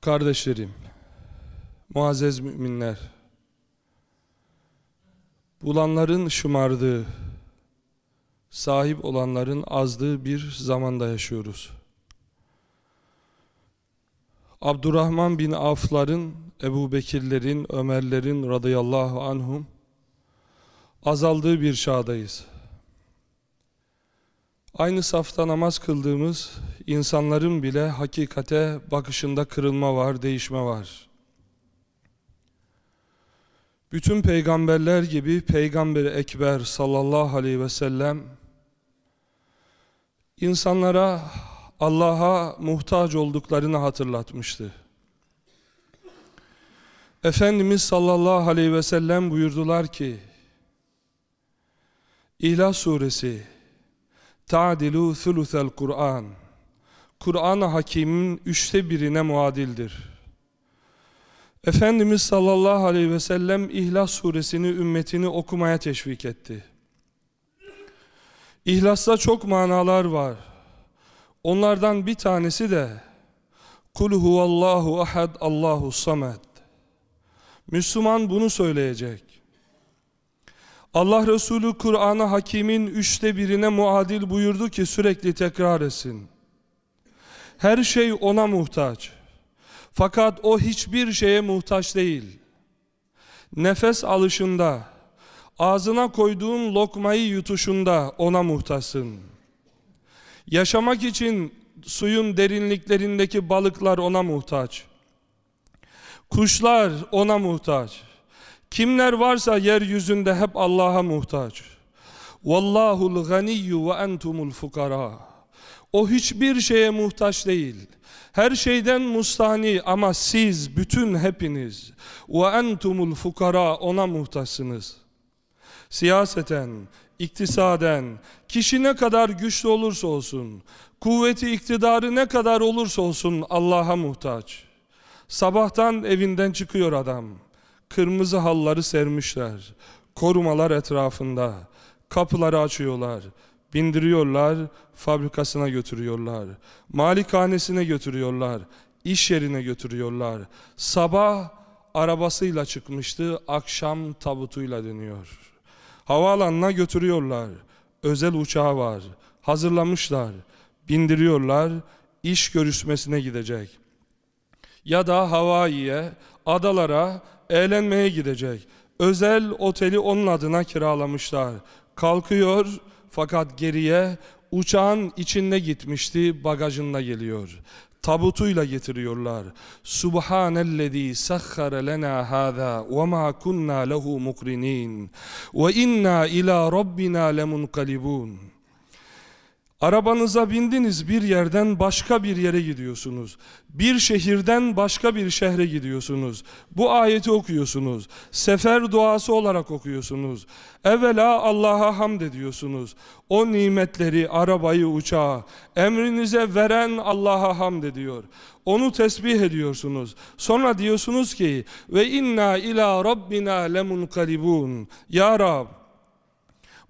Kardeşlerim, muazzez müminler, bulanların şımardığı, sahip olanların azdığı bir zamanda yaşıyoruz. Abdurrahman bin Afların, Ebu Bekirlerin, Ömerlerin radıyallahu anhum azaldığı bir çağdayız. Aynı safta namaz kıldığımız insanların bile hakikate bakışında kırılma var, değişme var. Bütün peygamberler gibi Peygamber Ekber sallallahu aleyhi ve sellem insanlara Allah'a muhtaç olduklarını hatırlatmıştı. Efendimiz sallallahu aleyhi ve sellem buyurdular ki İhlas suresi Ta'dilu thuluthel Kur'an Kur'an-ı Hakim'in üçte birine muadildir. Efendimiz sallallahu aleyhi ve sellem İhlas suresini ümmetini okumaya teşvik etti. İhlasta çok manalar var. Onlardan bir tanesi de Kul huvallahu ahad Allahu samed. Müslüman bunu söyleyecek. Allah Resulü Kur'an-ı Hakim'in üçte birine muadil buyurdu ki sürekli tekrar etsin. Her şey ona muhtaç. Fakat o hiçbir şeye muhtaç değil. Nefes alışında, ağzına koyduğun lokmayı yutuşunda ona muhtaçsın. Yaşamak için suyun derinliklerindeki balıklar ona muhtaç. Kuşlar ona muhtaç. Kimler varsa yeryüzünde hep Allah'a muhtaç. Vallahul ganiyyu ve entumul fukara. O hiçbir şeye muhtaç değil. Her şeyden mustani ama siz bütün hepiniz ve entumul fukara ona muhtaçsınız. Siyaseten, iktisaden, kişi ne kadar güçlü olursa olsun, kuvveti iktidarı ne kadar olursa olsun Allah'a muhtaç. Sabahtan evinden çıkıyor adam. Kırmızı halları sermişler. Korumalar etrafında. Kapıları açıyorlar. Bindiriyorlar, fabrikasına götürüyorlar. Malikanesine götürüyorlar. iş yerine götürüyorlar. Sabah arabasıyla çıkmıştı, akşam tabutuyla dönüyor. Havaalanına götürüyorlar. Özel uçağı var. Hazırlamışlar. Bindiriyorlar. iş görüşmesine gidecek. Ya da Hawaii'ye, adalara eğlenmeye gidecek. Özel oteli onun adına kiralamışlar. Kalkıyor fakat geriye uçağın içinde gitmişti bagajında geliyor. Tabutuyla getiriyorlar. Subhanellezi sahhara lena hâzâ ve mâ kunnâ lehu mukrinin ve inna ila rabbina lemunkalibun. Arabanıza bindiniz bir yerden başka bir yere gidiyorsunuz. Bir şehirden başka bir şehre gidiyorsunuz. Bu ayeti okuyorsunuz. Sefer duası olarak okuyorsunuz. Evvela Allah'a hamd ediyorsunuz. O nimetleri, arabayı, uçağı emrinize veren Allah'a hamd ediyor. Onu tesbih ediyorsunuz. Sonra diyorsunuz ki ve inna ila rabbina lemunkalibun. Ya Rab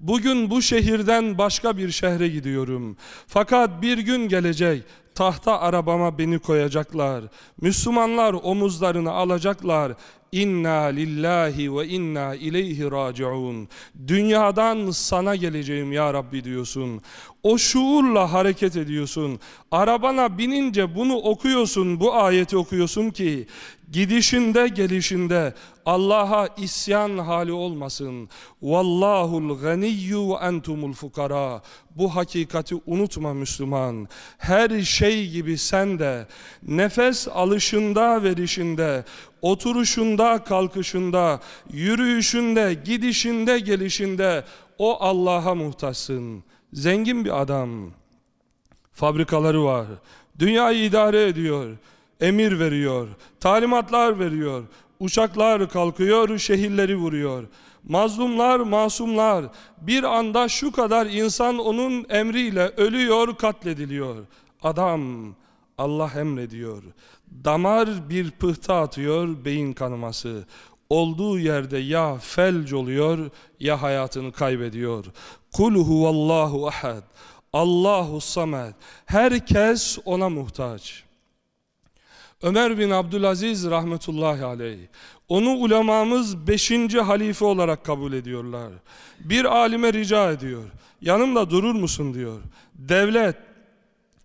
Bugün bu şehirden başka bir şehre gidiyorum. Fakat bir gün gelecek tahta arabama beni koyacaklar. Müslümanlar omuzlarını alacaklar. İnna lillahi ve inna ileyhi raciun. Dünyadan sana geleceğim ya Rabbi diyorsun. O şuurla hareket ediyorsun. Arabana binince bunu okuyorsun, bu ayeti okuyorsun ki gidişinde gelişinde Allah'a isyan hali olmasın. Vallahul ganiyyu ve entumul fukara. Bu hakikati unutma Müslüman. Her şey gibi sen de nefes alışında verişinde, oturuşunda kalkışında, yürüyüşünde, gidişinde gelişinde o Allah'a muhtaçsın. Zengin bir adam. Fabrikaları var. Dünyayı idare ediyor. Emir veriyor. Talimatlar veriyor. Uçaklar kalkıyor, şehirleri vuruyor. Mazlumlar, masumlar bir anda şu kadar insan onun emriyle ölüyor, katlediliyor. Adam Allah emrediyor. Damar bir pıhtı atıyor, beyin kanaması. Olduğu yerde ya felç oluyor ya hayatını kaybediyor. Kul huvallahu ahad. Allahu samed. Herkes ona muhtaç. Ömer bin Abdülaziz rahmetullahi aleyh. Onu ulemamız beşinci halife olarak kabul ediyorlar. Bir alime rica ediyor. Yanımda durur musun diyor. Devlet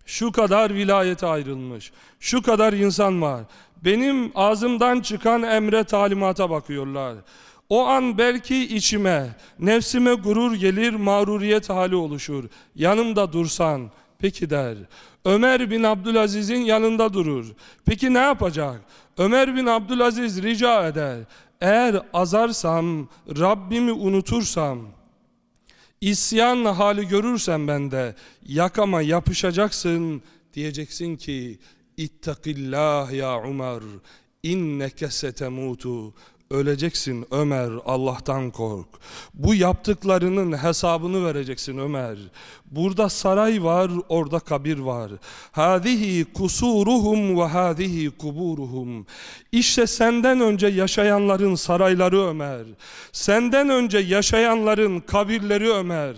şu kadar vilayete ayrılmış. Şu kadar insan var. Benim ağzımdan çıkan emre talimata bakıyorlar. O an belki içime, nefsime gurur gelir, mağruriyet hali oluşur. Yanımda dursan, peki der. Ömer bin Abdülaziz'in yanında durur. Peki ne yapacak? Ömer bin Abdülaziz rica eder. Eğer azarsam, Rabbimi unutursam, isyan hali görürsem bende, yakama yapışacaksın, diyeceksin ki, İttakillah ya Umar, inneke setemutu. Öleceksin Ömer Allah'tan kork. Bu yaptıklarının hesabını vereceksin Ömer. Burada saray var, orada kabir var. Hadihi kusuruhum ve hadihi kuburuhum. İşte senden önce yaşayanların sarayları Ömer. Senden önce yaşayanların kabirleri Ömer.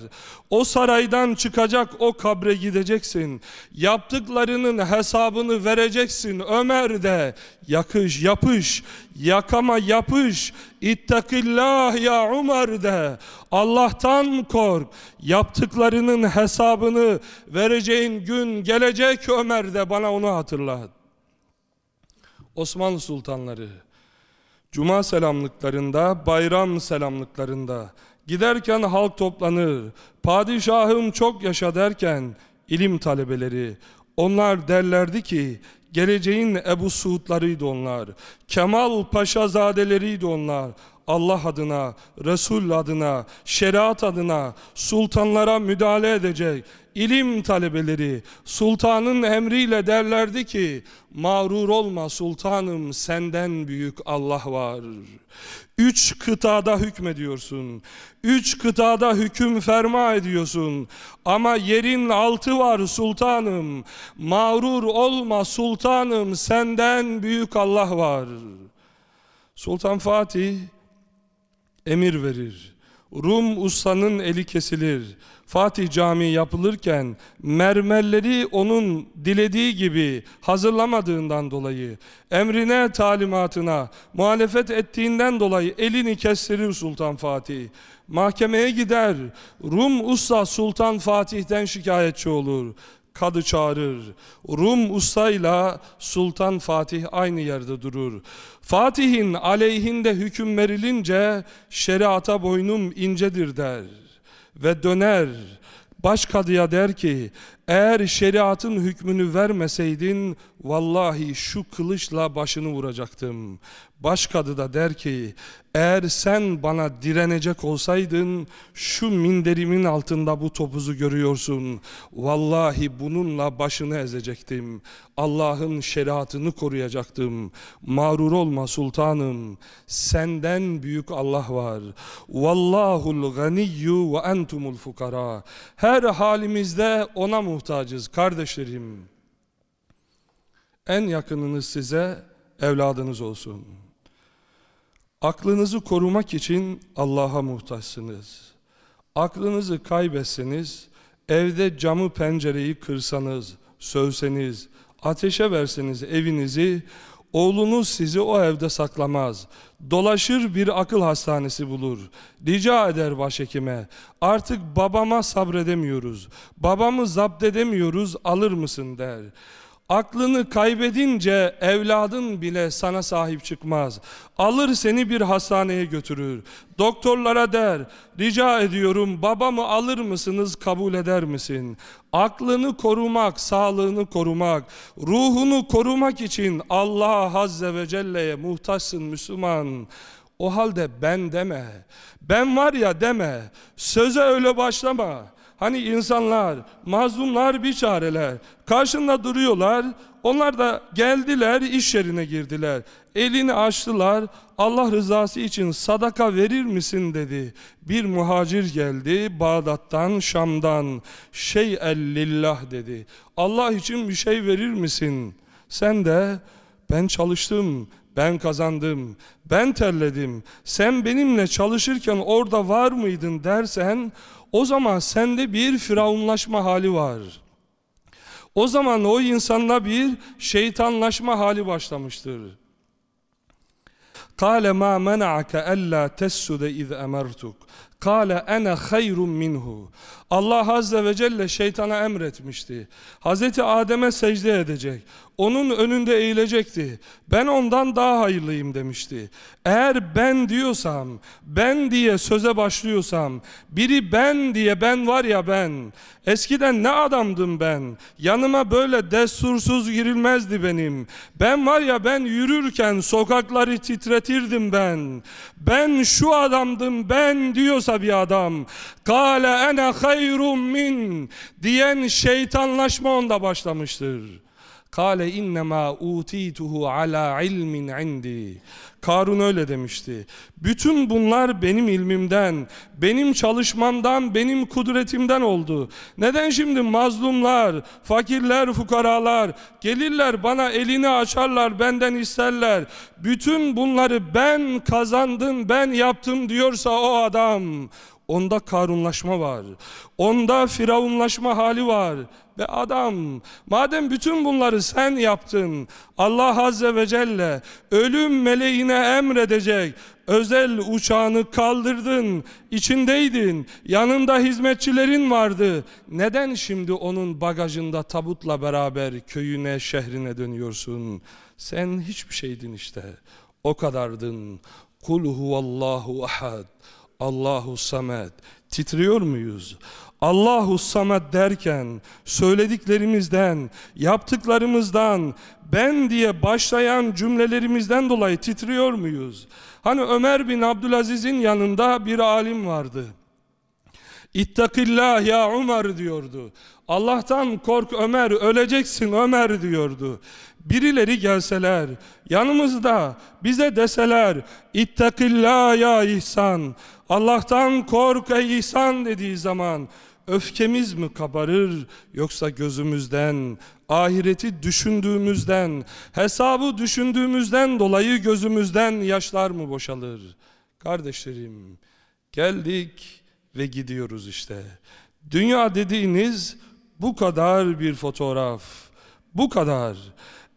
O saraydan çıkacak o kabre gideceksin. Yaptıklarının hesabını vereceksin Ömer de. Yakış, yapış, yakama yapış. İttakillah ya Umar de. Allah'tan kork. Yaptıklarının hesabını vereceğin gün gelecek Ömer de bana onu hatırlat. Osmanlı sultanları Cuma selamlıklarında, bayram selamlıklarında giderken halk toplanır. Padişahım çok yaşa derken ilim talebeleri onlar derlerdi ki geleceğin Ebu Suudlarıydı onlar. Kemal Paşazadeleriydi onlar. Allah adına, Resul adına, şeriat adına sultanlara müdahale edecek ilim talebeleri sultanın emriyle derlerdi ki mağrur olma sultanım senden büyük Allah var. Üç kıtada hükmediyorsun. Üç kıtada hüküm ferma ediyorsun. Ama yerin altı var sultanım. Mağrur olma sultanım senden büyük Allah var. Sultan Fatih emir verir. Rum ustanın eli kesilir. Fatih Camii yapılırken mermerleri onun dilediği gibi hazırlamadığından dolayı, emrine, talimatına muhalefet ettiğinden dolayı elini kestirir Sultan Fatih. Mahkemeye gider. Rum usta Sultan Fatih'ten şikayetçi olur kadı çağırır. Rum ustayla Sultan Fatih aynı yerde durur. Fatih'in aleyhinde hüküm verilince şeriata boynum incedir der ve döner başkadıya der ki eğer şeriatın hükmünü vermeseydin vallahi şu kılıçla başını vuracaktım. Başkadı da der ki eğer sen bana direnecek olsaydın şu minderimin altında bu topuzu görüyorsun. Vallahi bununla başını ezecektim. Allah'ın şeriatını koruyacaktım. Mağrur olma sultanım. Senden büyük Allah var. Vallahul ganiyyu ve entumul fukara. Her halimizde ona muhtacız kardeşlerim. En yakınınız size evladınız olsun. Aklınızı korumak için Allah'a muhtaçsınız. Aklınızı kaybetseniz, evde camı pencereyi kırsanız, sövseniz, ateşe verseniz evinizi, oğlunuz sizi o evde saklamaz. Dolaşır bir akıl hastanesi bulur. Rica eder başhekime, artık babama sabredemiyoruz, babamı zapt edemiyoruz, alır mısın der. Aklını kaybedince evladın bile sana sahip çıkmaz. Alır seni bir hastaneye götürür. Doktorlara der, rica ediyorum babamı alır mısınız kabul eder misin? Aklını korumak, sağlığını korumak, ruhunu korumak için Allah Azze ve Celle'ye muhtaçsın Müslüman. O halde ben deme, ben var ya deme, söze öyle başlama. Hani insanlar, mazlumlar bir çareler. Karşında duruyorlar. Onlar da geldiler, iş yerine girdiler. Elini açtılar. Allah rızası için sadaka verir misin dedi. Bir muhacir geldi Bağdat'tan, Şam'dan. Şey lillah dedi. Allah için bir şey verir misin? Sen de ben çalıştım, ben kazandım, ben terledim. Sen benimle çalışırken orada var mıydın dersen o zaman sende bir firavunlaşma hali var. O zaman o insanla bir şeytanlaşma hali başlamıştır. قال ما منعك ألا تسجد إذ أمرتك Kale ene hayrun minhu. Allah Azze ve Celle şeytana emretmişti. Hazreti Adem'e secde edecek. Onun önünde eğilecekti. Ben ondan daha hayırlıyım demişti. Eğer ben diyorsam, ben diye söze başlıyorsam, biri ben diye ben var ya ben, eskiden ne adamdım ben, yanıma böyle destursuz girilmezdi benim. Ben var ya ben yürürken sokakları titretirdim ben. Ben şu adamdım ben diyorsa bir adam, kâle ene hayrun min diyen şeytanlaşma onda başlamıştır. Kale innema utituhu ala ilmin indi. Karun öyle demişti. Bütün bunlar benim ilmimden, benim çalışmamdan, benim kudretimden oldu. Neden şimdi mazlumlar, fakirler, fukaralar gelirler bana elini açarlar, benden isterler. Bütün bunları ben kazandım, ben yaptım diyorsa o adam Onda karunlaşma var. Onda firavunlaşma hali var. Ve adam madem bütün bunları sen yaptın Allah Azze ve Celle ölüm meleğine emredecek özel uçağını kaldırdın içindeydin yanında hizmetçilerin vardı. Neden şimdi onun bagajında tabutla beraber köyüne şehrine dönüyorsun? Sen hiçbir şeydin işte. O kadardın. Kul huvallahu ahad Allahu Samet titriyor muyuz? Allahu Samet derken söylediklerimizden, yaptıklarımızdan, ben diye başlayan cümlelerimizden dolayı titriyor muyuz? Hani Ömer bin Abdülaziz'in yanında bir alim vardı. İttakillah ya Ömer diyordu. Allah'tan kork Ömer, öleceksin Ömer diyordu. Birileri gelseler, yanımızda bize deseler, İttakillah ya İhsan, Allah'tan kork ey İhsan dediği zaman, öfkemiz mi kabarır yoksa gözümüzden, ahireti düşündüğümüzden, hesabı düşündüğümüzden dolayı gözümüzden yaşlar mı boşalır? Kardeşlerim, geldik ve gidiyoruz işte. Dünya dediğiniz bu kadar bir fotoğraf, bu kadar.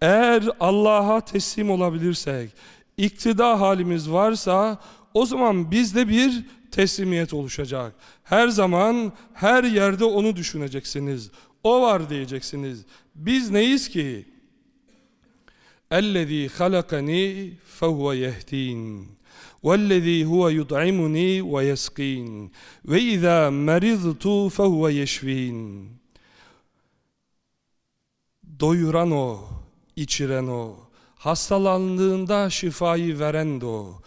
Eğer Allah'a teslim olabilirsek, iktidar halimiz varsa o zaman bizde bir teslimiyet oluşacak. Her zaman her yerde onu düşüneceksiniz. O var diyeceksiniz. Biz neyiz ki? اَلَّذ۪ي خَلَقَنِي فَهُوَ يَهْد۪ينَ وَالَّذ۪ي هُوَ يُطْعِمُنِي وَيَسْق۪ينَ وَاِذَا مَرِضْتُ فَهُوَ يَشْف۪ينَ Doyuran o, içiren o, hastalandığında şifayı veren de o,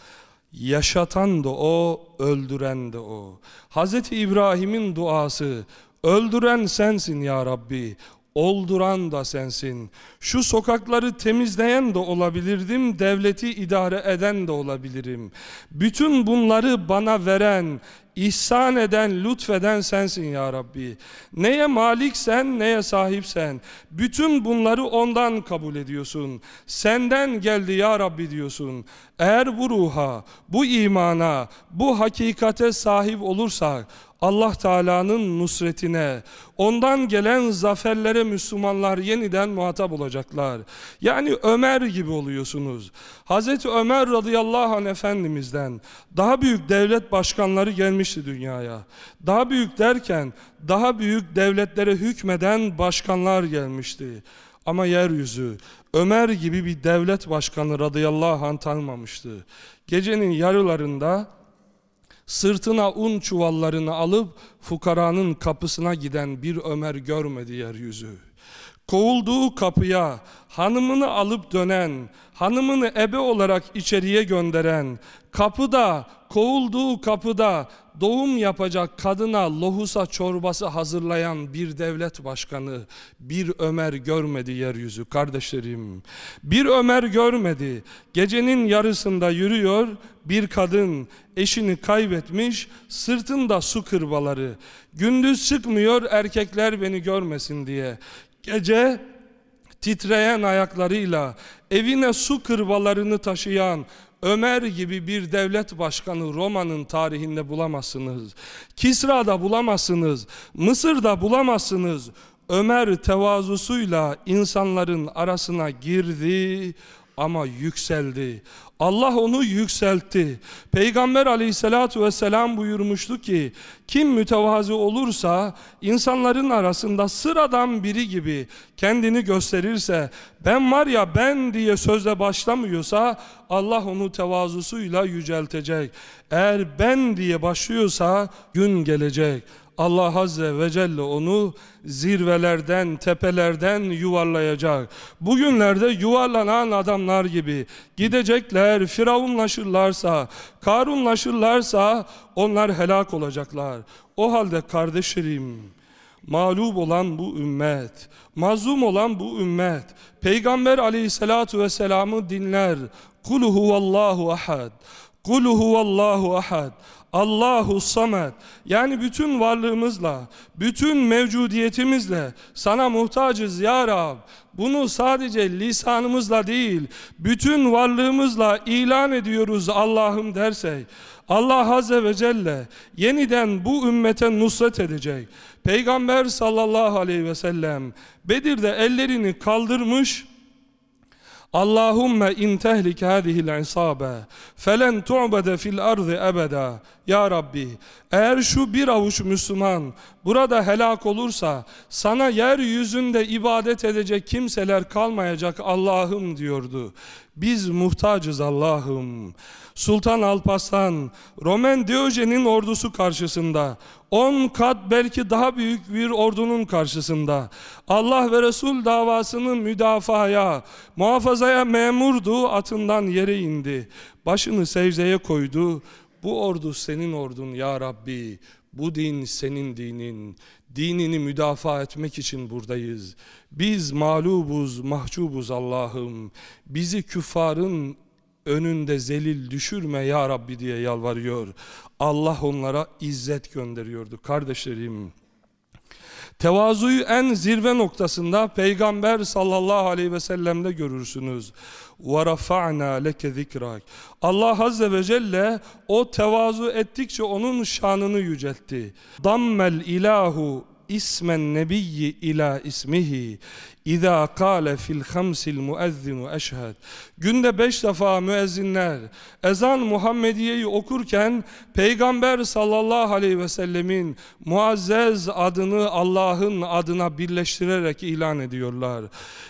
yaşatan da o, öldüren de o. Hz. İbrahim'in duası, öldüren sensin ya Rabbi, olduran da sensin. Şu sokakları temizleyen de olabilirdim, devleti idare eden de olabilirim. Bütün bunları bana veren, ihsan eden, lütfeden sensin ya Rabbi. Neye maliksen, neye sahipsen. Bütün bunları ondan kabul ediyorsun. Senden geldi ya Rabbi diyorsun. Eğer bu ruha, bu imana, bu hakikate sahip olursak, Allah Teala'nın nusretine, ondan gelen zaferlere Müslümanlar yeniden muhatap olacaklar. Yani Ömer gibi oluyorsunuz. Hazreti Ömer radıyallahu anh Efendimiz'den daha büyük devlet başkanları gelmişti dünyaya. Daha büyük derken daha büyük devletlere hükmeden başkanlar gelmişti. Ama yeryüzü Ömer gibi bir devlet başkanı radıyallahu anh tanımamıştı. Gecenin yarılarında Sırtına un çuvallarını alıp fukaranın kapısına giden bir Ömer görmedi yeryüzü. Kovulduğu kapıya hanımını alıp dönen, hanımını ebe olarak içeriye gönderen, kapıda, kovulduğu kapıda doğum yapacak kadına lohusa çorbası hazırlayan bir devlet başkanı, bir Ömer görmedi yeryüzü kardeşlerim. Bir Ömer görmedi. Gecenin yarısında yürüyor bir kadın eşini kaybetmiş, sırtında su kırbaları. Gündüz çıkmıyor erkekler beni görmesin diye. Gece titreyen ayaklarıyla evine su kırbalarını taşıyan Ömer gibi bir devlet başkanı Roma'nın tarihinde bulamazsınız. Kisra'da bulamazsınız. Mısır'da bulamazsınız. Ömer tevazusuyla insanların arasına girdi ama yükseldi. Allah onu yükseltti. Peygamber aleyhissalatu vesselam buyurmuştu ki kim mütevazi olursa insanların arasında sıradan biri gibi kendini gösterirse ben var ya ben diye sözle başlamıyorsa Allah onu tevazusuyla yüceltecek. Eğer ben diye başlıyorsa gün gelecek. Allah Azze ve Celle onu zirvelerden, tepelerden yuvarlayacak. Bugünlerde yuvarlanan adamlar gibi gidecekler, firavunlaşırlarsa, karunlaşırlarsa onlar helak olacaklar. O halde kardeşlerim, mağlup olan bu ümmet, mazlum olan bu ümmet, Peygamber aleyhissalatu vesselam'ı dinler. Kul huvallahu ahad. Kul huvallahu ahad. Allahu samet yani bütün varlığımızla, bütün mevcudiyetimizle sana muhtacız ya Rab. Bunu sadece lisanımızla değil, bütün varlığımızla ilan ediyoruz Allah'ım dersek, Allah Azze ve Celle yeniden bu ümmete nusret edecek. Peygamber sallallahu aleyhi ve sellem Bedir'de ellerini kaldırmış, Allahümme in tehlik hadihil isabe felen tu'bede fil ardı ebeda. Ya Rabbi eğer şu bir avuç Müslüman burada helak olursa sana yeryüzünde ibadet edecek kimseler kalmayacak Allah'ım diyordu. Biz muhtacız Allah'ım. Sultan Alparslan, Roman Diyojen'in ordusu karşısında, on kat belki daha büyük bir ordunun karşısında, Allah ve Resul davasını müdafaya, muhafazaya memurdu, atından yere indi. Başını secdeye koydu. Bu ordu senin ordun ya Rabbi. Bu din senin dinin. Dinini müdafaa etmek için buradayız. Biz mağlubuz, mahcubuz Allah'ım. Bizi küffarın önünde zelil düşürme ya Rabbi diye yalvarıyor. Allah onlara izzet gönderiyordu. Kardeşlerim, tevazuyu en zirve noktasında Peygamber sallallahu aleyhi ve sellem'de görürsünüz. وَرَفَعْنَا لَكَ ذِكْرَكَ Allah Azze ve Celle o tevazu ettikçe onun şanını yüceltti. Dammel ilahu ismen nebiyyi ila ismihi İza kâle fil hamsil müezzinu eşhed Günde beş defa müezzinler ezan Muhammediye'yi okurken Peygamber sallallahu aleyhi ve sellemin muazzez adını Allah'ın adına birleştirerek ilan ediyorlar.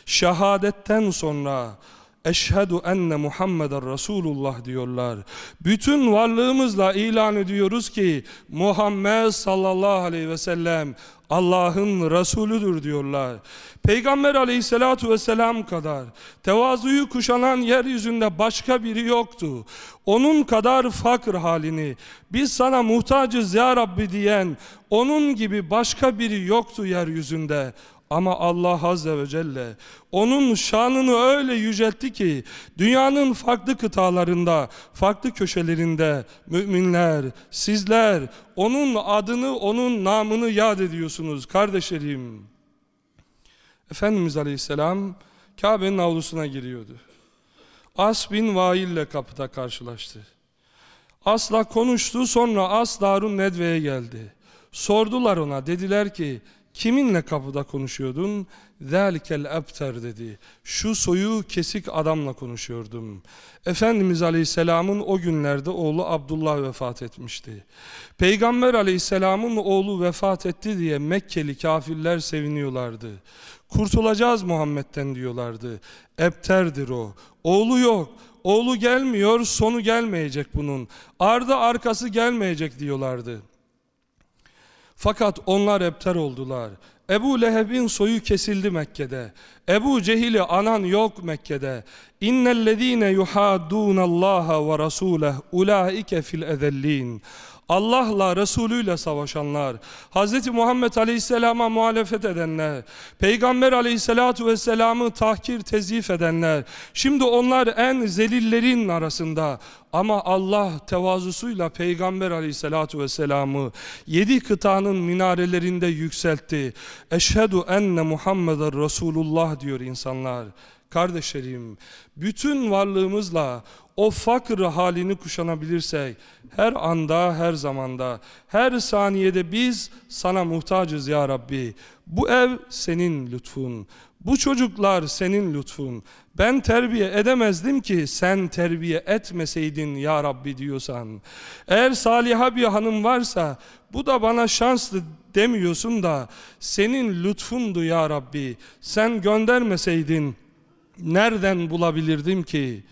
Şehadetten sonra Eşhedü enne Muhammeden Resulullah diyorlar. Bütün varlığımızla ilan ediyoruz ki Muhammed sallallahu aleyhi ve sellem Allah'ın Resulüdür diyorlar. Peygamber aleyhissalatu vesselam kadar tevazuyu kuşanan yeryüzünde başka biri yoktu. Onun kadar fakir halini biz sana muhtacız ya Rabbi diyen onun gibi başka biri yoktu yeryüzünde. Ama Allah Azze ve Celle onun şanını öyle yüceltti ki dünyanın farklı kıtalarında, farklı köşelerinde müminler, sizler onun adını, onun namını yad ediyorsunuz kardeşlerim. Efendimiz Aleyhisselam Kabe'nin avlusuna giriyordu. As bin Vail ile kapıda karşılaştı. Asla konuştu sonra As Darun Nedve'ye geldi. Sordular ona dediler ki Kiminle kapıda konuşuyordun? Zelikel ebter dedi. Şu soyu kesik adamla konuşuyordum. Efendimiz Aleyhisselam'ın o günlerde oğlu Abdullah vefat etmişti. Peygamber Aleyhisselam'ın oğlu vefat etti diye Mekkeli kafirler seviniyorlardı. Kurtulacağız Muhammed'den diyorlardı. Ebterdir o. Oğlu yok. Oğlu gelmiyor, sonu gelmeyecek bunun. Ardı arkası gelmeyecek diyorlardı. Fakat onlar epter oldular. Ebu Leheb'in soyu kesildi Mekke'de. Ebu Cehil'i anan yok Mekke'de. İnnellezîne yuhâdûnallâhe ve rasûleh ulâike fil ezellîn. Allah'la Resulü ile savaşanlar, Hz. Muhammed Aleyhisselam'a muhalefet edenler, Peygamber Aleyhisselatu Vesselam'ı tahkir tezif edenler, şimdi onlar en zelillerin arasında. Ama Allah tevazusuyla Peygamber Aleyhisselatu Vesselam'ı yedi kıtanın minarelerinde yükseltti. Eşhedü enne Muhammeden Resulullah diyor insanlar. Kardeşlerim, bütün varlığımızla o fakir halini kuşanabilirsek, her anda, her zamanda, her saniyede biz sana muhtacız ya Rabbi. Bu ev senin lütfun. Bu çocuklar senin lütfun. Ben terbiye edemezdim ki sen terbiye etmeseydin ya Rabbi diyorsan. Eğer saliha bir hanım varsa bu da bana şanslı demiyorsun da senin lütfundu ya Rabbi. Sen göndermeseydin nereden bulabilirdim ki?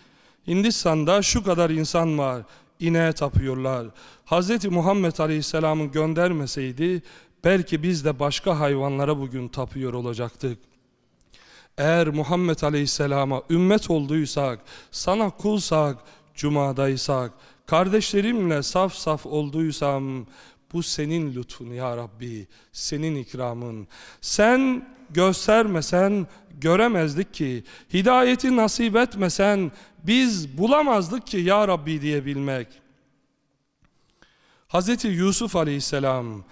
Hindistan'da şu kadar insan var. İneğe tapıyorlar. Hz. Muhammed Aleyhisselam'ı göndermeseydi belki biz de başka hayvanlara bugün tapıyor olacaktık. Eğer Muhammed Aleyhisselam'a ümmet olduysak, sana kulsak, cumadaysak, kardeşlerimle saf saf olduysam, bu senin lütfun ya Rabbi, senin ikramın. Sen göstermesen göremezdik ki, hidayeti nasip etmesen biz bulamazdık ki ya Rabbi diyebilmek. Hz. Yusuf Aleyhisselam,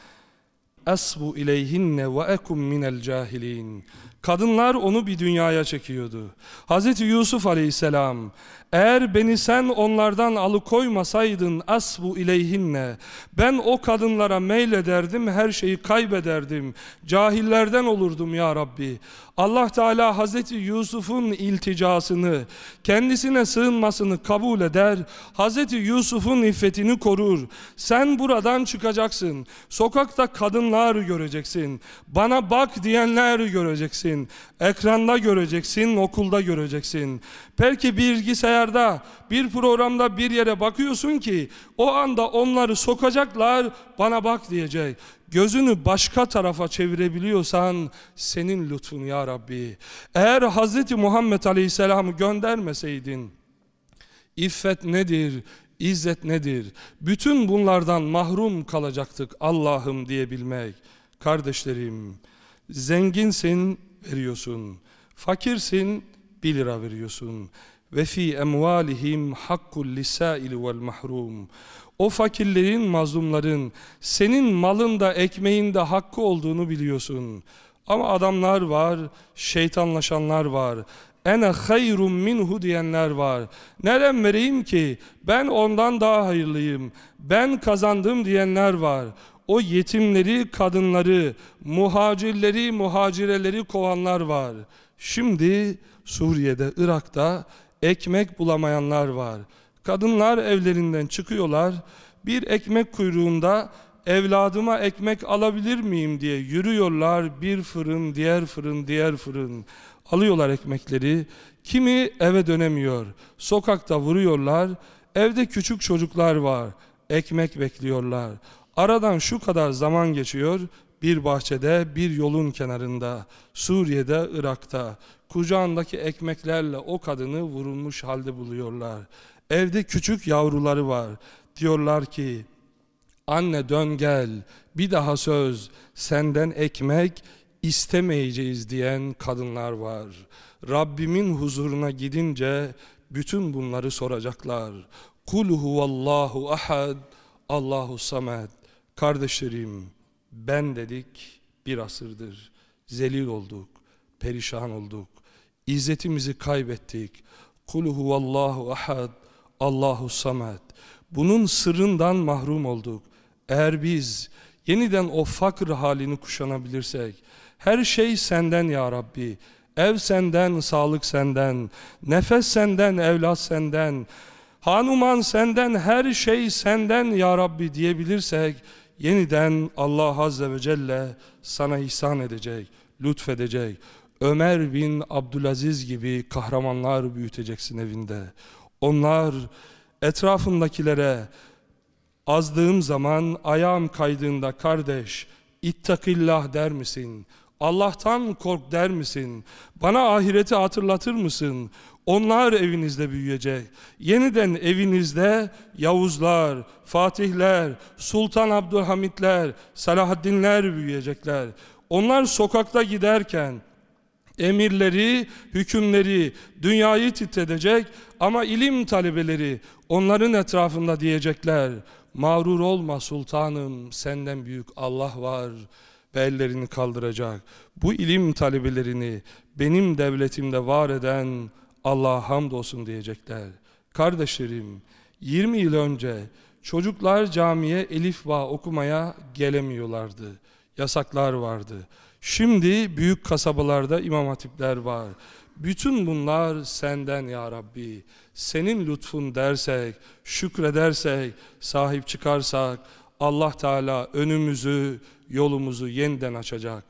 Esbu ileyhinne ve ekum minel cahilin. Kadınlar onu bir dünyaya çekiyordu. Hz. Yusuf aleyhisselam eğer beni sen onlardan alıkoymasaydın asbu ileyhinne ben o kadınlara meylederdim her şeyi kaybederdim. Cahillerden olurdum ya Rabbi. Allah Teala Hazreti Yusuf'un ilticasını, kendisine sığınmasını kabul eder. Hazreti Yusuf'un iffetini korur. Sen buradan çıkacaksın. Sokakta kadınlar göreceksin. Bana bak diyenler göreceksin. Ekranda göreceksin, okulda göreceksin. Belki bilgisayarda, bir programda bir yere bakıyorsun ki o anda onları sokacaklar, bana bak diyecek. Gözünü başka tarafa çevirebiliyorsan senin lütfun ya Rabbi. Eğer Hz. Muhammed Aleyhisselam'ı göndermeseydin, iffet nedir, İzzet nedir? Bütün bunlardan mahrum kalacaktık Allah'ım diyebilmek. Kardeşlerim, zenginsin veriyorsun, fakirsin bir lira veriyorsun. Ve fi emvalihim hakkul lisaili vel mahrum. O fakirlerin, mazlumların senin malında, ekmeğinde hakkı olduğunu biliyorsun. Ama adamlar var, şeytanlaşanlar var. Ene hayrun minhu diyenler var. Neden vereyim ki? Ben ondan daha hayırlıyım. Ben kazandım diyenler var. O yetimleri, kadınları, muhacirleri, muhacireleri kovanlar var. Şimdi Suriye'de, Irak'ta ekmek bulamayanlar var. Kadınlar evlerinden çıkıyorlar. Bir ekmek kuyruğunda evladıma ekmek alabilir miyim diye yürüyorlar. Bir fırın, diğer fırın, diğer fırın. Alıyorlar ekmekleri. Kimi eve dönemiyor. Sokakta vuruyorlar. Evde küçük çocuklar var. Ekmek bekliyorlar. Aradan şu kadar zaman geçiyor. Bir bahçede, bir yolun kenarında, Suriye'de, Irak'ta kucağındaki ekmeklerle o kadını vurulmuş halde buluyorlar. Evde küçük yavruları var. Diyorlar ki anne dön gel bir daha söz senden ekmek istemeyeceğiz diyen kadınlar var. Rabbimin huzuruna gidince bütün bunları soracaklar. Kul huvallahu ahad Allahu samed. Kardeşlerim ben dedik bir asırdır zelil olduk, perişan olduk. İzzetimizi kaybettik. Kul huvallahu ahad Allahu samed. Bunun sırrından mahrum olduk. Eğer biz yeniden o fakr halini kuşanabilirsek, her şey senden ya Rabbi, ev senden, sağlık senden, nefes senden, evlat senden, hanuman senden, her şey senden ya Rabbi diyebilirsek, yeniden Allah Azze ve Celle sana ihsan edecek, lütfedecek. Ömer bin Abdülaziz gibi kahramanlar büyüteceksin evinde. Onlar etrafındakilere azdığım zaman ayağım kaydığında kardeş ittakillah der misin? Allah'tan kork der misin? Bana ahireti hatırlatır mısın? Onlar evinizde büyüyecek. Yeniden evinizde Yavuzlar, Fatihler, Sultan Abdülhamitler, Salahaddinler büyüyecekler. Onlar sokakta giderken emirleri, hükümleri dünyayı titredecek ama ilim talebeleri onların etrafında diyecekler mağrur olma sultanım senden büyük Allah var ve ellerini kaldıracak. Bu ilim talebelerini benim devletimde var eden Allah'a hamdolsun diyecekler. Kardeşlerim 20 yıl önce çocuklar camiye elif va okumaya gelemiyorlardı. Yasaklar vardı. Şimdi büyük kasabalarda imam hatipler var. Bütün bunlar senden ya Rabbi. Senin lütfun dersek, şükredersek, sahip çıkarsak Allah Teala önümüzü, yolumuzu yeniden açacak.